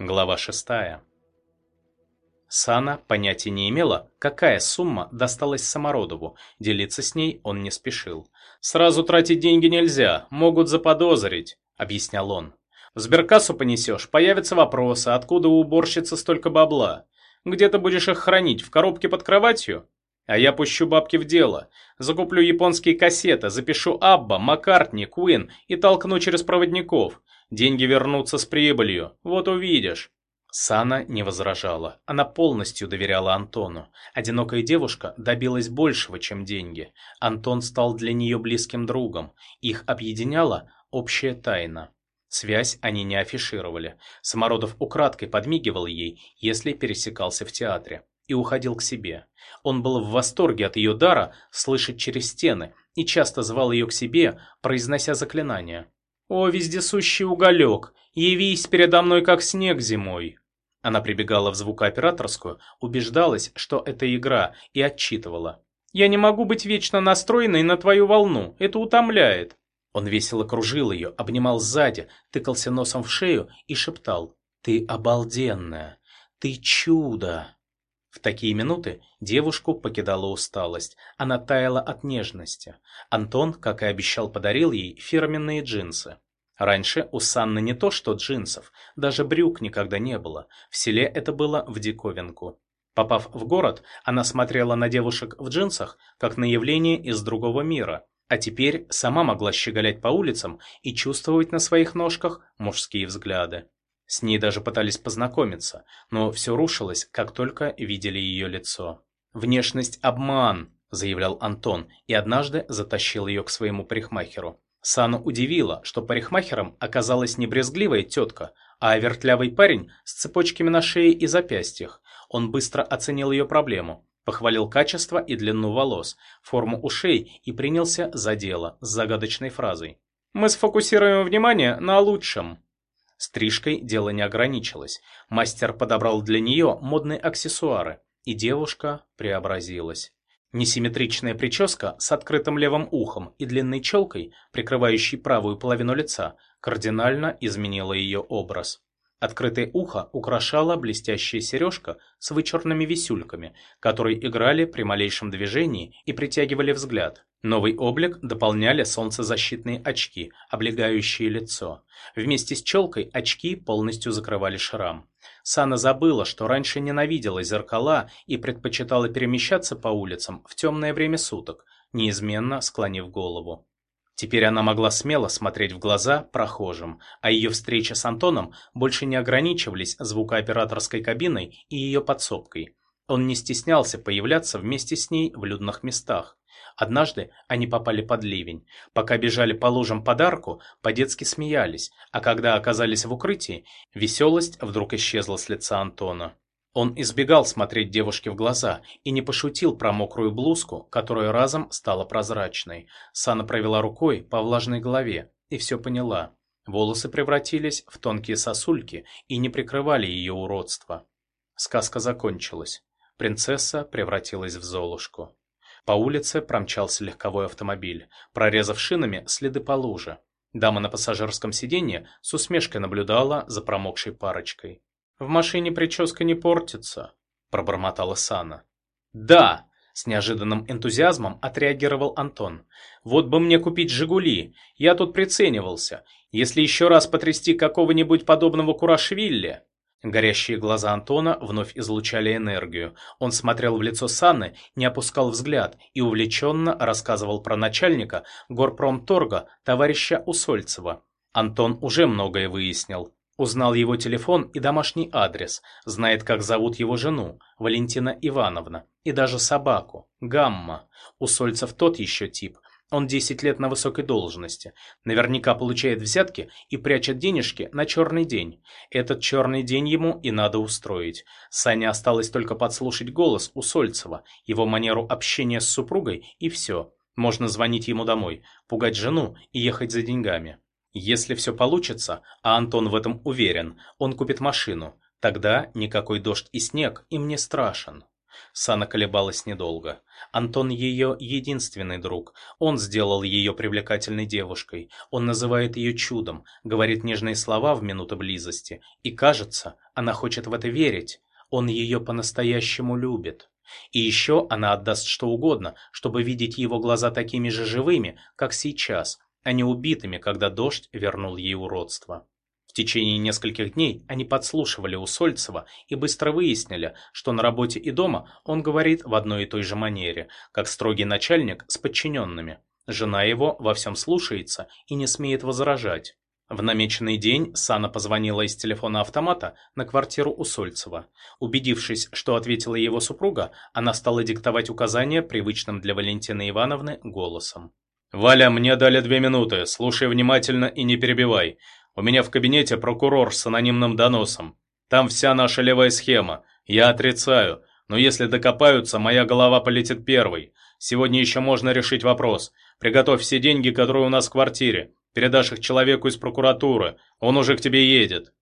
Глава 6. Сана понятия не имела, какая сумма досталась Самородову, делиться с ней он не спешил. «Сразу тратить деньги нельзя, могут заподозрить», — объяснял он. «В сберкассу понесешь, появятся вопросы, откуда у уборщицы столько бабла. Где ты будешь их хранить, в коробке под кроватью? А я пущу бабки в дело. Закуплю японские кассеты, запишу Абба, Маккартни, Куин и толкну через проводников. Деньги вернутся с прибылью, вот увидишь. Сана не возражала. Она полностью доверяла Антону. Одинокая девушка добилась большего, чем деньги. Антон стал для нее близким другом. Их объединяла общая тайна. Связь они не афишировали. Самородов украдкой подмигивал ей, если пересекался в театре и уходил к себе. Он был в восторге от ее дара слышать через стены и часто звал ее к себе, произнося заклинания. «О, вездесущий уголек, явись передо мной, как снег зимой!» Она прибегала в звукооператорскую, убеждалась, что это игра, и отчитывала. «Я не могу быть вечно настроенной на твою волну, это утомляет!» Он весело кружил ее, обнимал сзади, тыкался носом в шею и шептал. «Ты обалденная! Ты чудо!» В такие минуты девушку покидала усталость, она таяла от нежности. Антон, как и обещал, подарил ей фирменные джинсы. Раньше у Санны не то что джинсов, даже брюк никогда не было. В селе это было в диковинку. Попав в город, она смотрела на девушек в джинсах, как на явление из другого мира, а теперь сама могла щеголять по улицам и чувствовать на своих ножках мужские взгляды. С ней даже пытались познакомиться, но все рушилось, как только видели ее лицо. «Внешность – обман», – заявлял Антон, и однажды затащил ее к своему парикмахеру. Сану удивило, что парикмахером оказалась не брезгливая тетка, а вертлявый парень с цепочками на шее и запястьях. Он быстро оценил ее проблему, похвалил качество и длину волос, форму ушей и принялся за дело с загадочной фразой. «Мы сфокусируем внимание на лучшем». Стрижкой дело не ограничилось. Мастер подобрал для нее модные аксессуары, и девушка преобразилась. Несимметричная прическа с открытым левым ухом и длинной челкой, прикрывающей правую половину лица, кардинально изменила ее образ. Открытое ухо украшала блестящая сережка с вычурными висюльками, которые играли при малейшем движении и притягивали взгляд. Новый облик дополняли солнцезащитные очки, облегающие лицо. Вместе с челкой очки полностью закрывали шрам. Сана забыла, что раньше ненавидела зеркала и предпочитала перемещаться по улицам в темное время суток, неизменно склонив голову. Теперь она могла смело смотреть в глаза прохожим, а ее встречи с Антоном больше не ограничивались звукооператорской кабиной и ее подсобкой. Он не стеснялся появляться вместе с ней в людных местах. Однажды они попали под ливень. Пока бежали по лужам подарку, по-детски смеялись, а когда оказались в укрытии, веселость вдруг исчезла с лица Антона. Он избегал смотреть девушке в глаза и не пошутил про мокрую блузку, которая разом стала прозрачной. Сана провела рукой по влажной голове и все поняла. Волосы превратились в тонкие сосульки и не прикрывали ее уродство. Сказка закончилась. Принцесса превратилась в Золушку. По улице промчался легковой автомобиль, прорезав шинами следы по луже. Дама на пассажирском сиденье с усмешкой наблюдала за промокшей парочкой. «В машине прическа не портится», – пробормотала Сана. «Да!» – с неожиданным энтузиазмом отреагировал Антон. «Вот бы мне купить «Жигули». Я тут приценивался. Если еще раз потрясти какого-нибудь подобного Курашвили...» Горящие глаза Антона вновь излучали энергию. Он смотрел в лицо Санны, не опускал взгляд и увлеченно рассказывал про начальника горпромторга товарища Усольцева. Антон уже многое выяснил. Узнал его телефон и домашний адрес, знает, как зовут его жену, Валентина Ивановна, и даже собаку, Гамма. У Сольцев тот еще тип. Он 10 лет на высокой должности. Наверняка получает взятки и прячет денежки на черный день. Этот черный день ему и надо устроить. Сане осталось только подслушать голос у Сольцева, его манеру общения с супругой и все. Можно звонить ему домой, пугать жену и ехать за деньгами. Если все получится, а Антон в этом уверен, он купит машину. Тогда никакой дождь и снег им не страшен. Сана колебалась недолго. Антон ее единственный друг. Он сделал ее привлекательной девушкой. Он называет ее чудом, говорит нежные слова в минуты близости. И кажется, она хочет в это верить. Он ее по-настоящему любит. И еще она отдаст что угодно, чтобы видеть его глаза такими же живыми, как сейчас, а не убитыми, когда дождь вернул ей уродство. В течение нескольких дней они подслушивали у Сольцева и быстро выяснили, что на работе и дома он говорит в одной и той же манере, как строгий начальник с подчиненными. Жена его во всем слушается и не смеет возражать. В намеченный день Сана позвонила из телефона автомата на квартиру у Сольцева. Убедившись, что ответила его супруга, она стала диктовать указания привычным для Валентины Ивановны голосом. «Валя, мне дали две минуты, слушай внимательно и не перебивай. У меня в кабинете прокурор с анонимным доносом. Там вся наша левая схема. Я отрицаю. Но если докопаются, моя голова полетит первой. Сегодня еще можно решить вопрос. Приготовь все деньги, которые у нас в квартире. Передашь их человеку из прокуратуры. Он уже к тебе едет».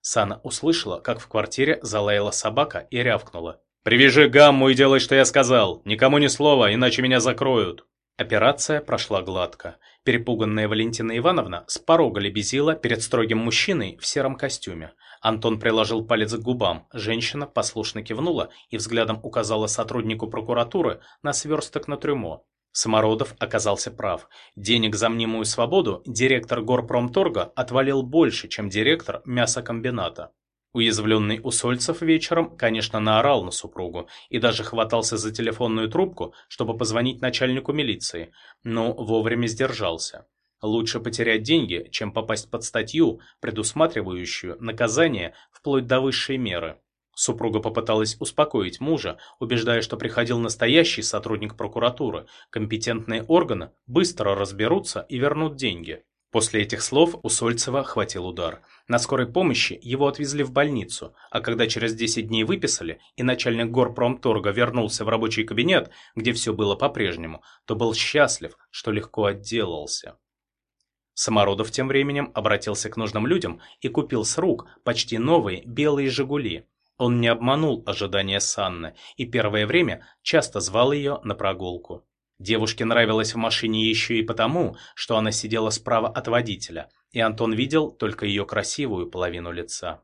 Сана услышала, как в квартире залаяла собака и рявкнула. «Привяжи гамму и делай, что я сказал. Никому ни слова, иначе меня закроют». Операция прошла гладко. Перепуганная Валентина Ивановна с порога лебезила перед строгим мужчиной в сером костюме. Антон приложил палец к губам, женщина послушно кивнула и взглядом указала сотруднику прокуратуры на сверсток на трюмо. Самородов оказался прав. Денег за мнимую свободу директор горпромторга отвалил больше, чем директор мясокомбината. Уязвленный Усольцев вечером, конечно, наорал на супругу и даже хватался за телефонную трубку, чтобы позвонить начальнику милиции, но вовремя сдержался. Лучше потерять деньги, чем попасть под статью, предусматривающую наказание вплоть до высшей меры. Супруга попыталась успокоить мужа, убеждая, что приходил настоящий сотрудник прокуратуры, компетентные органы быстро разберутся и вернут деньги. После этих слов у Сольцева хватил удар. На скорой помощи его отвезли в больницу, а когда через 10 дней выписали, и начальник горпромторга вернулся в рабочий кабинет, где все было по-прежнему, то был счастлив, что легко отделался. Самородов тем временем обратился к нужным людям и купил с рук почти новые белые «Жигули». Он не обманул ожидания Санны и первое время часто звал ее на прогулку. Девушке нравилось в машине еще и потому, что она сидела справа от водителя, и Антон видел только ее красивую половину лица.